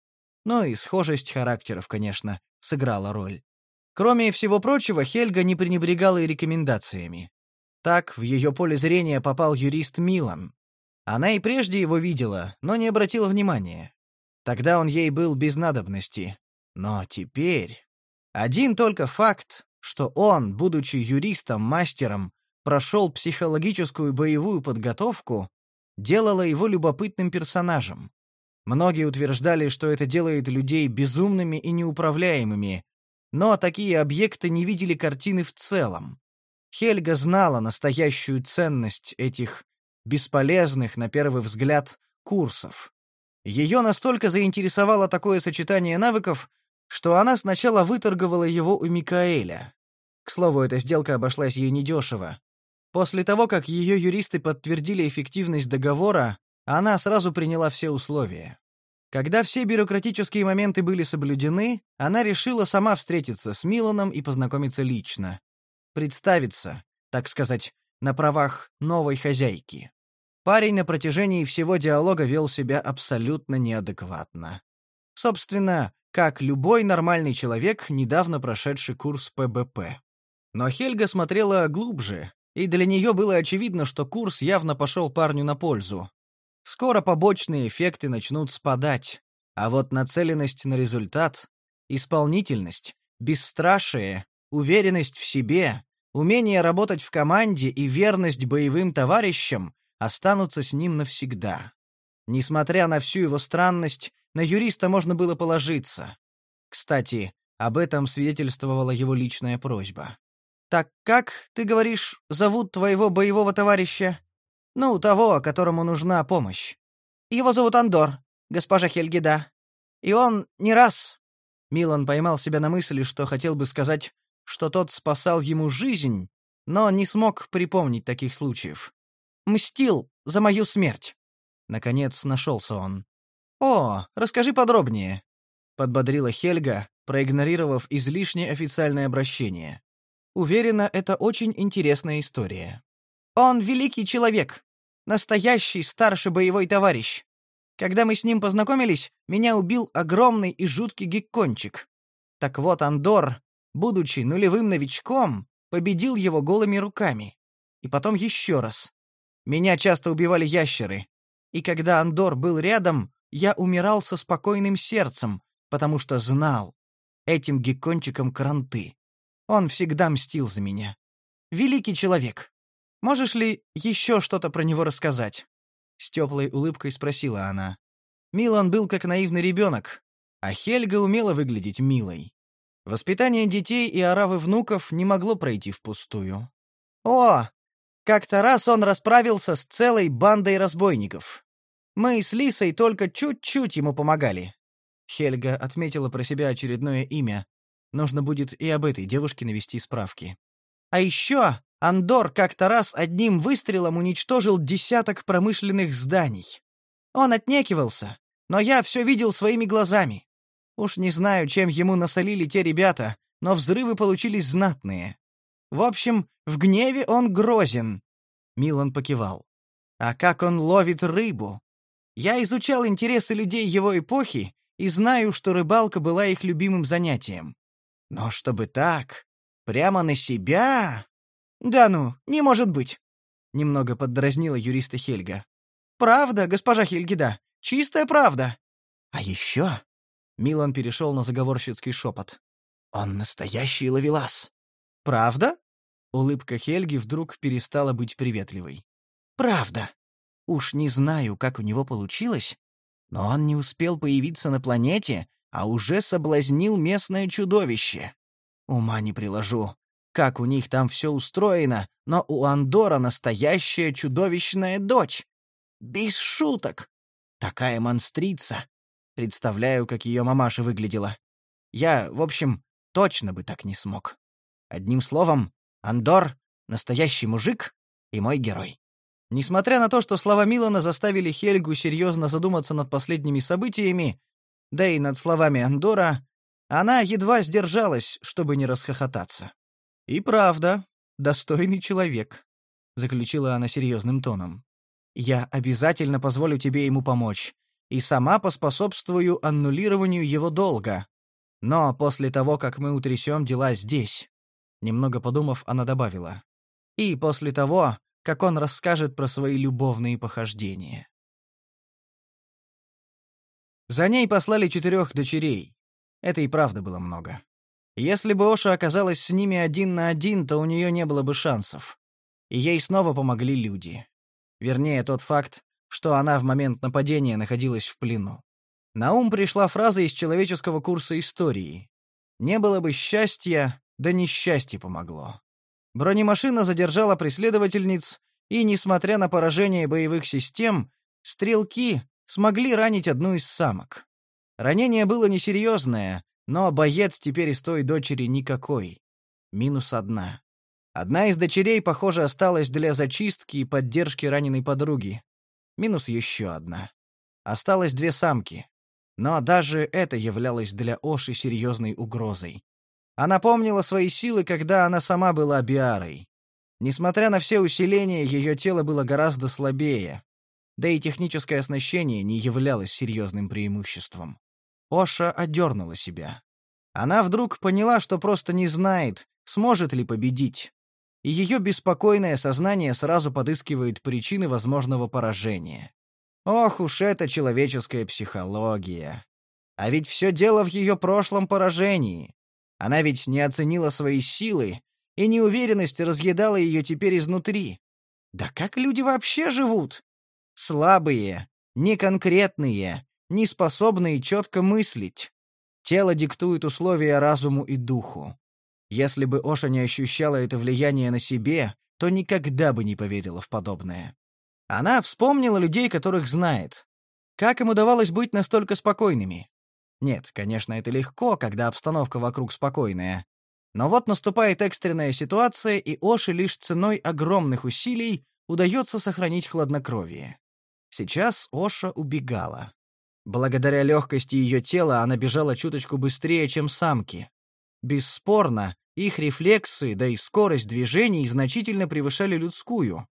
Но и схожесть характеров, конечно, сыграла роль. Кроме всего прочего, Хельга не пренебрегала и рекомендациями. Так в ее поле зрения попал юрист Милан. Она и прежде его видела, но не обратила внимания. Тогда он ей был без надобности. Но теперь... Один только факт, что он, будучи юристом-мастером, прошел психологическую боевую подготовку, делало его любопытным персонажем. Многие утверждали, что это делает людей безумными и неуправляемыми, но такие объекты не видели картины в целом. Хельга знала настоящую ценность этих бесполезных, на первый взгляд, курсов. Ее настолько заинтересовало такое сочетание навыков, что она сначала выторговала его у Микаэля. К слову, эта сделка обошлась ей недешево. После того, как ее юристы подтвердили эффективность договора, она сразу приняла все условия. Когда все бюрократические моменты были соблюдены, она решила сама встретиться с Миланом и познакомиться лично. Представиться, так сказать, на правах новой хозяйки. Парень на протяжении всего диалога вел себя абсолютно неадекватно. Собственно, как любой нормальный человек, недавно прошедший курс ПБП. Но Хельга смотрела глубже, и для нее было очевидно, что курс явно пошел парню на пользу. Скоро побочные эффекты начнут спадать, а вот нацеленность на результат, исполнительность, бесстрашие, уверенность в себе, умение работать в команде и верность боевым товарищам останутся с ним навсегда. Несмотря на всю его странность, на юриста можно было положиться. Кстати, об этом свидетельствовала его личная просьба. «Так как, ты говоришь, зовут твоего боевого товарища?» Ну, того, которому нужна помощь. Его зовут Андор, госпожа Хельгида. И он не раз...» Милан поймал себя на мысли, что хотел бы сказать, что тот спасал ему жизнь, но не смог припомнить таких случаев. «Мстил за мою смерть». Наконец нашелся он. «О, расскажи подробнее», — подбодрила Хельга, проигнорировав излишне официальное обращение. Уверена, это очень интересная история. Он великий человек, настоящий старший боевой товарищ. Когда мы с ним познакомились, меня убил огромный и жуткий геккончик. Так вот, Андор, будучи нулевым новичком, победил его голыми руками. И потом еще раз. Меня часто убивали ящеры. И когда Андор был рядом, я умирал со спокойным сердцем, потому что знал, этим геккончиком кранты. Он всегда мстил за меня. Великий человек. Можешь ли еще что-то про него рассказать?» С теплой улыбкой спросила она. Милан был как наивный ребенок, а Хельга умела выглядеть милой. Воспитание детей и оравы внуков не могло пройти впустую. «О, как-то раз он расправился с целой бандой разбойников. Мы с Лисой только чуть-чуть ему помогали». Хельга отметила про себя очередное имя. Нужно будет и об этой девушке навести справки. «А еще Андор как-то раз одним выстрелом уничтожил десяток промышленных зданий. Он отнекивался, но я все видел своими глазами. Уж не знаю, чем ему насолили те ребята, но взрывы получились знатные. В общем, в гневе он грозен. Милан покивал. А как он ловит рыбу? Я изучал интересы людей его эпохи и знаю, что рыбалка была их любимым занятием. Но чтобы так, прямо на себя... «Да ну, не может быть!» — немного поддразнила юриста Хельга. «Правда, госпожа Хельгида, чистая правда!» «А еще...» — Милан перешел на заговорщицкий шепот. «Он настоящий ловелас!» «Правда?» — улыбка Хельги вдруг перестала быть приветливой. «Правда. Уж не знаю, как у него получилось, но он не успел появиться на планете, а уже соблазнил местное чудовище. Ума не приложу как у них там все устроено, но у Андора настоящая чудовищная дочь. Без шуток. Такая монстрица. Представляю, как ее мамаша выглядела. Я, в общем, точно бы так не смог. Одним словом, Андор — настоящий мужик и мой герой. Несмотря на то, что слова Милана заставили Хельгу серьезно задуматься над последними событиями, да и над словами Андора, она едва сдержалась, чтобы не расхохотаться. «И правда, достойный человек», — заключила она серьезным тоном. «Я обязательно позволю тебе ему помочь. и сама поспособствую аннулированию его долга. Но после того, как мы утрясем дела здесь, немного подумав, она добавила, и после того, как он расскажет про свои любовные похождения. За ней послали четырех дочерей. Это и правда было много. Если бы Оша оказалась с ними один на один, то у нее не было бы шансов. И ей снова помогли люди. Вернее, тот факт, что она в момент нападения находилась в плену. На ум пришла фраза из человеческого курса истории. «Не было бы счастья, да несчастье помогло». Бронемашина задержала преследовательниц, и, несмотря на поражение боевых систем, стрелки смогли ранить одну из самок. Ранение было несерьезное, но боец теперь из той дочери никакой. Минус одна. Одна из дочерей, похоже, осталась для зачистки и поддержки раненой подруги. Минус еще одна. Осталось две самки. Но даже это являлось для Оши серьезной угрозой. Она помнила свои силы, когда она сама была биарой. Несмотря на все усиления, ее тело было гораздо слабее. Да и техническое оснащение не являлось серьезным преимуществом. Оша одернула себя. Она вдруг поняла, что просто не знает, сможет ли победить. И ее беспокойное сознание сразу подыскивает причины возможного поражения. Ох уж эта человеческая психология. А ведь все дело в ее прошлом поражении. Она ведь не оценила свои силы, и неуверенность разъедала ее теперь изнутри. Да как люди вообще живут? Слабые, неконкретные, неспособные четко мыслить. Тело диктует условия разуму и духу. Если бы Оша не ощущала это влияние на себе, то никогда бы не поверила в подобное. Она вспомнила людей, которых знает. Как им удавалось быть настолько спокойными? Нет, конечно, это легко, когда обстановка вокруг спокойная. Но вот наступает экстренная ситуация, и Оши лишь ценой огромных усилий удается сохранить хладнокровие. Сейчас Оша убегала. Благодаря легкости ее тела она бежала чуточку быстрее, чем самки. Бесспорно, их рефлексы, да и скорость движений значительно превышали людскую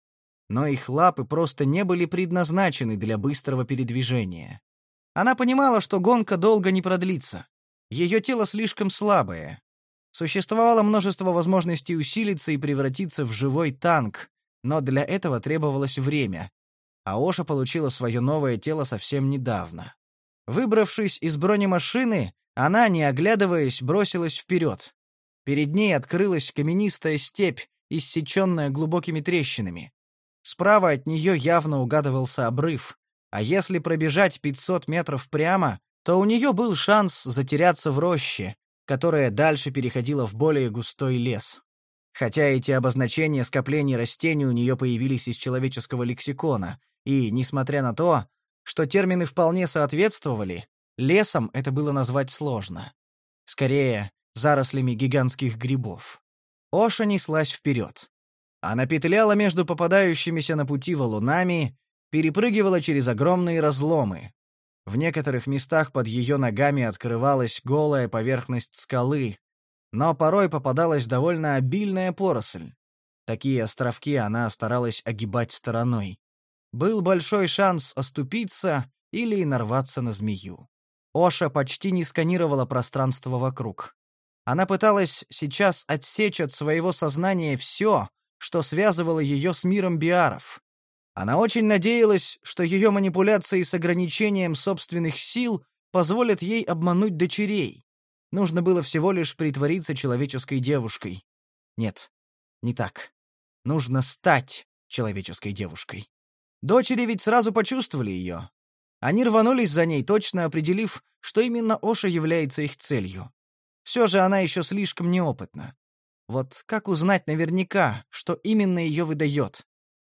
но их лапы просто не были предназначены для быстрого передвижения. Она понимала, что гонка долго не продлится. Ее тело слишком слабое. Существовало множество возможностей усилиться и превратиться в живой танк, но для этого требовалось время. А Оша получила свое новое тело совсем недавно. Выбравшись из бронемашины, она, не оглядываясь, бросилась вперед. Перед ней открылась каменистая степь, иссеченная глубокими трещинами. Справа от нее явно угадывался обрыв, а если пробежать 500 метров прямо, то у нее был шанс затеряться в роще, которая дальше переходила в более густой лес. Хотя эти обозначения скоплений растений у нее появились из человеческого лексикона, и, несмотря на то, что термины вполне соответствовали, лесом это было назвать сложно. Скорее, зарослями гигантских грибов. Оша неслась вперед. Она петляла между попадающимися на пути валунами, перепрыгивала через огромные разломы. В некоторых местах под ее ногами открывалась голая поверхность скалы, но порой попадалась довольно обильная поросль. Такие островки она старалась огибать стороной. Был большой шанс оступиться или нарваться на змею. Оша почти не сканировала пространство вокруг. Она пыталась сейчас отсечь от своего сознания все, что связывало ее с миром биаров. Она очень надеялась, что ее манипуляции с ограничением собственных сил позволят ей обмануть дочерей. Нужно было всего лишь притвориться человеческой девушкой. Нет, не так. Нужно стать человеческой девушкой. Дочери ведь сразу почувствовали ее. Они рванулись за ней, точно определив, что именно Оша является их целью. Все же она еще слишком неопытна. Вот как узнать наверняка, что именно ее выдает?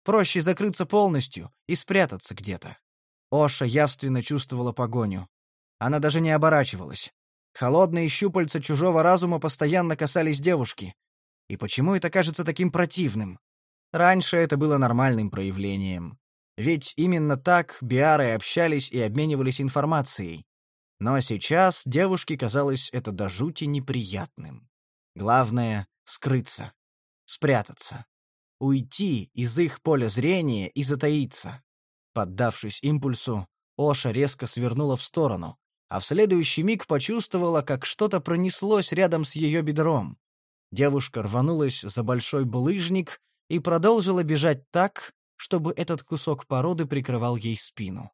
Проще закрыться полностью и спрятаться где-то. Оша явственно чувствовала погоню. Она даже не оборачивалась. Холодные щупальца чужого разума постоянно касались девушки. И почему это кажется таким противным? Раньше это было нормальным проявлением. Ведь именно так биары общались и обменивались информацией. Но сейчас девушке казалось это до жути неприятным. Главное скрыться, спрятаться, уйти из их поля зрения и затаиться. Поддавшись импульсу, Оша резко свернула в сторону, а в следующий миг почувствовала, как что-то пронеслось рядом с ее бедром. Девушка рванулась за большой булыжник и продолжила бежать так, чтобы этот кусок породы прикрывал ей спину.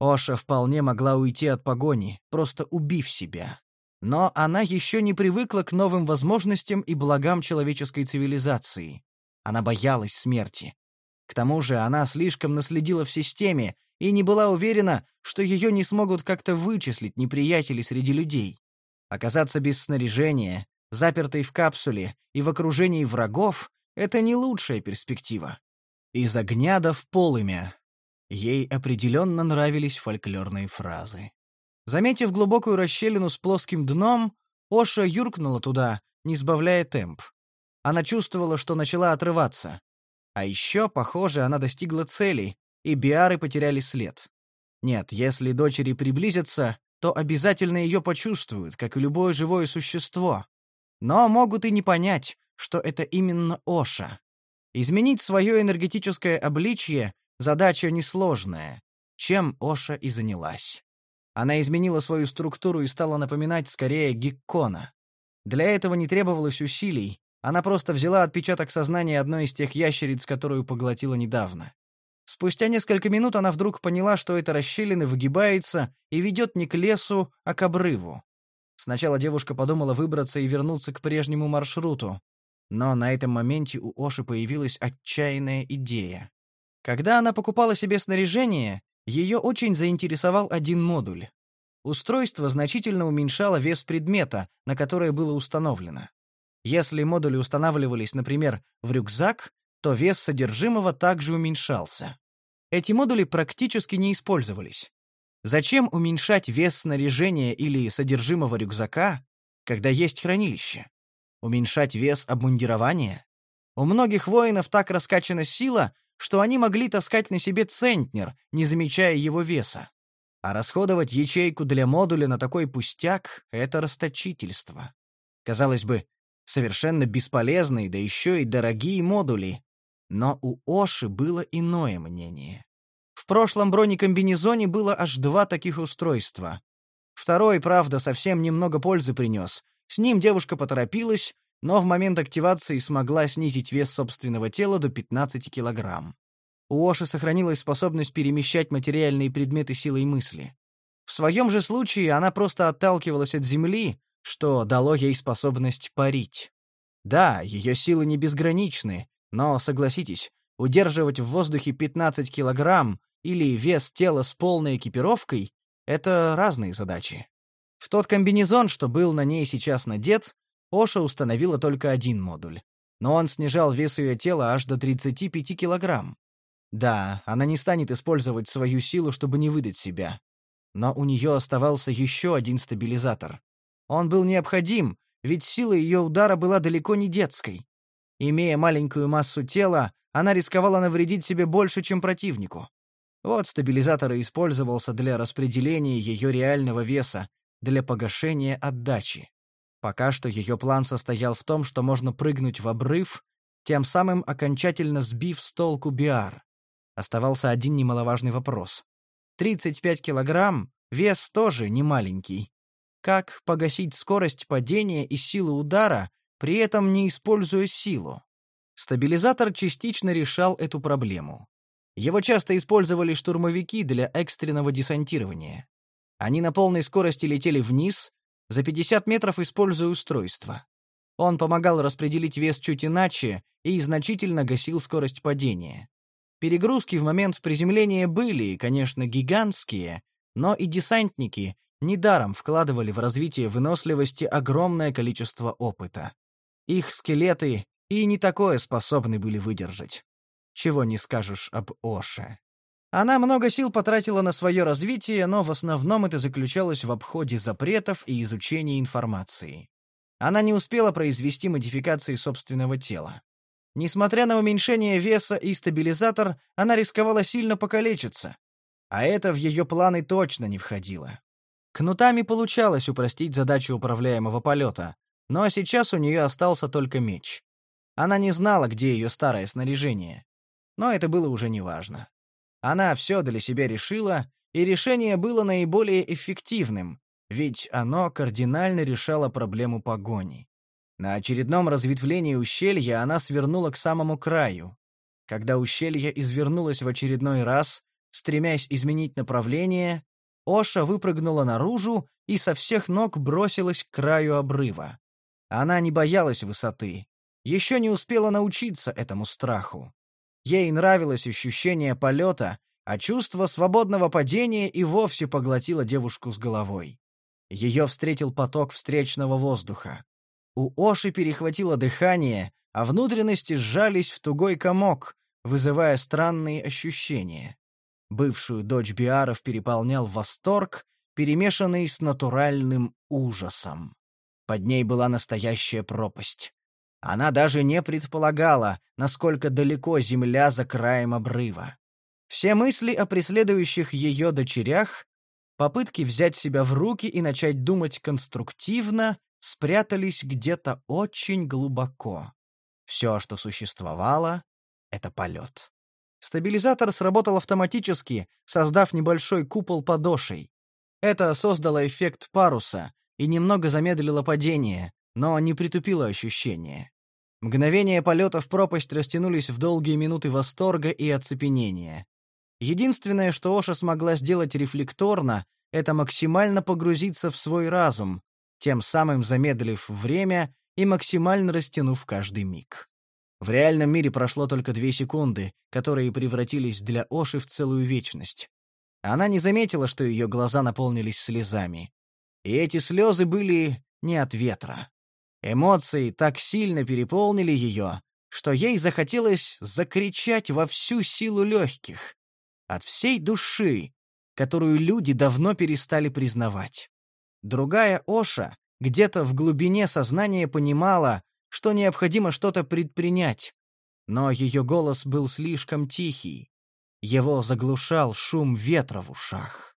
Оша вполне могла уйти от погони, просто убив себя. Но она еще не привыкла к новым возможностям и благам человеческой цивилизации. Она боялась смерти. К тому же она слишком наследила в системе и не была уверена, что ее не смогут как-то вычислить неприятели среди людей. Оказаться без снаряжения, запертой в капсуле и в окружении врагов — это не лучшая перспектива. Из огня до в полымя. Ей определенно нравились фольклорные фразы. Заметив глубокую расщелину с плоским дном, Оша юркнула туда, не сбавляя темп. Она чувствовала, что начала отрываться. А еще, похоже, она достигла цели, и биары потеряли след. Нет, если дочери приблизятся, то обязательно ее почувствуют, как и любое живое существо. Но могут и не понять, что это именно Оша. Изменить свое энергетическое обличье — задача несложная, чем Оша и занялась. Она изменила свою структуру и стала напоминать скорее геккона. Для этого не требовалось усилий, она просто взяла отпечаток сознания одной из тех ящериц, которую поглотила недавно. Спустя несколько минут она вдруг поняла, что эта расщелина выгибается и ведет не к лесу, а к обрыву. Сначала девушка подумала выбраться и вернуться к прежнему маршруту. Но на этом моменте у Оши появилась отчаянная идея. Когда она покупала себе снаряжение, ее очень заинтересовал один модуль. Устройство значительно уменьшало вес предмета, на которое было установлено. Если модули устанавливались, например, в рюкзак, то вес содержимого также уменьшался. Эти модули практически не использовались. Зачем уменьшать вес снаряжения или содержимого рюкзака, когда есть хранилище? Уменьшать вес обмундирования? У многих воинов так раскачана сила, что они могли таскать на себе центнер, не замечая его веса. А расходовать ячейку для модуля на такой пустяк — это расточительство. Казалось бы, совершенно бесполезные, да еще и дорогие модули. Но у Оши было иное мнение. В прошлом бронекомбинезоне было аж два таких устройства. Второй, правда, совсем немного пользы принес. С ним девушка поторопилась, но в момент активации смогла снизить вес собственного тела до 15 килограмм. У Оши сохранилась способность перемещать материальные предметы силой мысли. В своем же случае она просто отталкивалась от земли, что дало ей способность парить. Да, ее силы не безграничны, но, согласитесь, удерживать в воздухе 15 килограмм или вес тела с полной экипировкой — это разные задачи. В тот комбинезон, что был на ней сейчас надет, Оша установила только один модуль. Но он снижал вес ее тела аж до 35 килограмм. Да, она не станет использовать свою силу, чтобы не выдать себя. Но у нее оставался еще один стабилизатор. Он был необходим, ведь сила ее удара была далеко не детской. Имея маленькую массу тела, она рисковала навредить себе больше, чем противнику. Вот стабилизатор и использовался для распределения ее реального веса, для погашения отдачи. Пока что ее план состоял в том, что можно прыгнуть в обрыв, тем самым окончательно сбив с толку Биар. Оставался один немаловажный вопрос. 35 килограмм — вес тоже не маленький. Как погасить скорость падения и силу удара, при этом не используя силу? Стабилизатор частично решал эту проблему. Его часто использовали штурмовики для экстренного десантирования. Они на полной скорости летели вниз, за 50 метров используя устройство. Он помогал распределить вес чуть иначе и значительно гасил скорость падения. Перегрузки в момент приземления были, конечно, гигантские, но и десантники недаром вкладывали в развитие выносливости огромное количество опыта. Их скелеты и не такое способны были выдержать. Чего не скажешь об Оше. Она много сил потратила на свое развитие, но в основном это заключалось в обходе запретов и изучении информации. Она не успела произвести модификации собственного тела. Несмотря на уменьшение веса и стабилизатор, она рисковала сильно покалечиться. А это в ее планы точно не входило. Кнутами получалось упростить задачу управляемого полета, но сейчас у нее остался только меч. Она не знала, где ее старое снаряжение. Но это было уже неважно. Она все для себя решила и решение было наиболее эффективным, ведь оно кардинально решало проблему погони. На очередном разветвлении ущелья она свернула к самому краю. Когда ущелье извернулось в очередной раз, стремясь изменить направление, Оша выпрыгнула наружу и со всех ног бросилась к краю обрыва. Она не боялась высоты, еще не успела научиться этому страху. Ей нравилось ощущение полета, а чувство свободного падения и вовсе поглотило девушку с головой. Ее встретил поток встречного воздуха. У Оши перехватило дыхание, а внутренности сжались в тугой комок, вызывая странные ощущения. Бывшую дочь Биаров переполнял восторг, перемешанный с натуральным ужасом. Под ней была настоящая пропасть. Она даже не предполагала, насколько далеко земля за краем обрыва. Все мысли о преследующих ее дочерях Попытки взять себя в руки и начать думать конструктивно спрятались где-то очень глубоко. Все, что существовало, — это полет. Стабилизатор сработал автоматически, создав небольшой купол подошей. Это создало эффект паруса и немного замедлило падение, но не притупило ощущение. Мгновения полета в пропасть растянулись в долгие минуты восторга и оцепенения. Единственное, что Оша смогла сделать рефлекторно, это максимально погрузиться в свой разум, тем самым замедлив время и максимально растянув каждый миг. В реальном мире прошло только две секунды, которые превратились для Оши в целую вечность. Она не заметила, что ее глаза наполнились слезами. И эти слезы были не от ветра. Эмоции так сильно переполнили ее, что ей захотелось закричать во всю силу легких от всей души, которую люди давно перестали признавать. Другая Оша где-то в глубине сознания понимала, что необходимо что-то предпринять, но ее голос был слишком тихий. Его заглушал шум ветра в ушах.